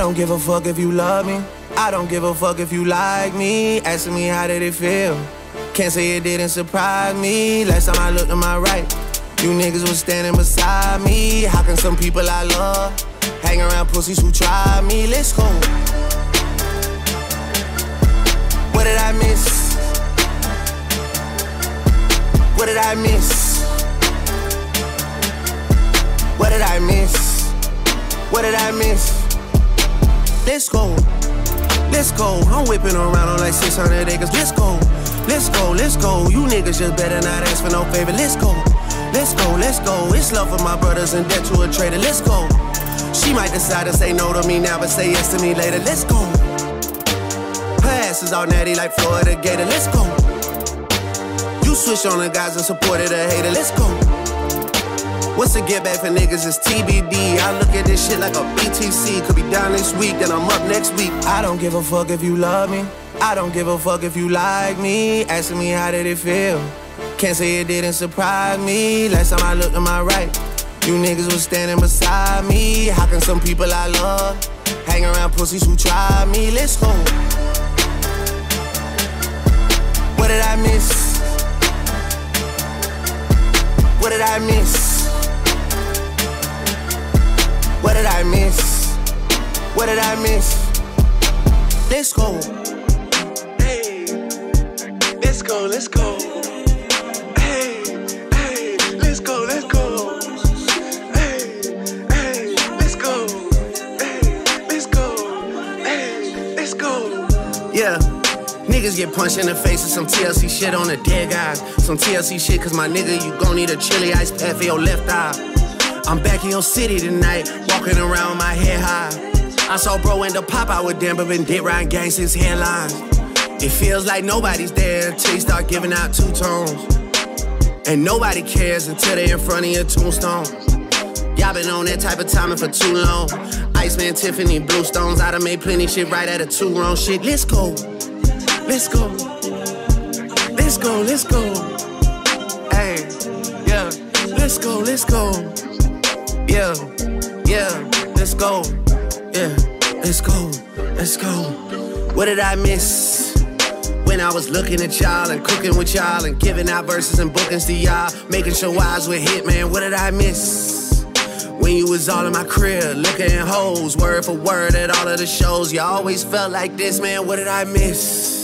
don't give a fuck if you love me. I don't give a fuck if you like me. Asking me how did it feel? Can't say it didn't surprise me. Last time I looked to my right, you niggas was standing beside me. How can some people I love hang around pussies who try me? Let's go. What did I miss? What did I miss? What did I miss? What did I miss? Let's go. Let's go. I'm whipping around on like 600 acres. Let's go. Let's go. Let's go. You niggas just better not ask for no favor. Let's go. Let's go. Let's go. It's love for my brothers and debt to a trader. Let's go. She might decide to say no to me now, but say yes to me later. Let's go. Her ass is all natty like Florida Gator. Let's go. You switch on the guys and supported a hater. Let's go. What's the get back for niggas? It's TBD. I look at this shit like a BTC. Could be down this week, then I'm up next week. I don't give a fuck if you love me. I don't give a fuck if you like me. Asking me how did it feel? Can't say it didn't surprise me. Last time I looked to my right, you niggas was standing beside me. How can some people I love hang around pussies who try me? Let's go. What did I miss? What did I miss? What did I miss? What did I miss? Let's go. Hey, let's go, let's go. Hey, hey, let's go, let's go. Hey, hey, let's go. Hey, let's go. Hey, let's go. Yeah. Niggas get punched in the face with some TLC shit on the dead guys. Some TLC shit, cause my nigga, you gon' need a chili ice pack for your left eye. I'm back in your city tonight, walking around my head high. I saw bro end up pop out with them, but been dead riding gangsters headlines. It feels like nobody's there until you start giving out two tones. And nobody cares until they're in front of your tombstone. Y'all been on that type of timing for too long. Iceman, Tiffany, Bluestones, I done made plenty shit right out of two wrong shit. Let's go. Let's go. Let's go, let's go. Hey, yeah. Let's go, let's go. Yeah, yeah, let's go. Yeah, let's go, let's go. What did I miss? When I was looking at y'all and cooking with y'all and giving out verses and bookings to y'all, making sure eyes were hit, man. What did I miss? When you was all in my crib, looking at hoes, word for word at all of the shows. You always felt like this, man. What did I miss?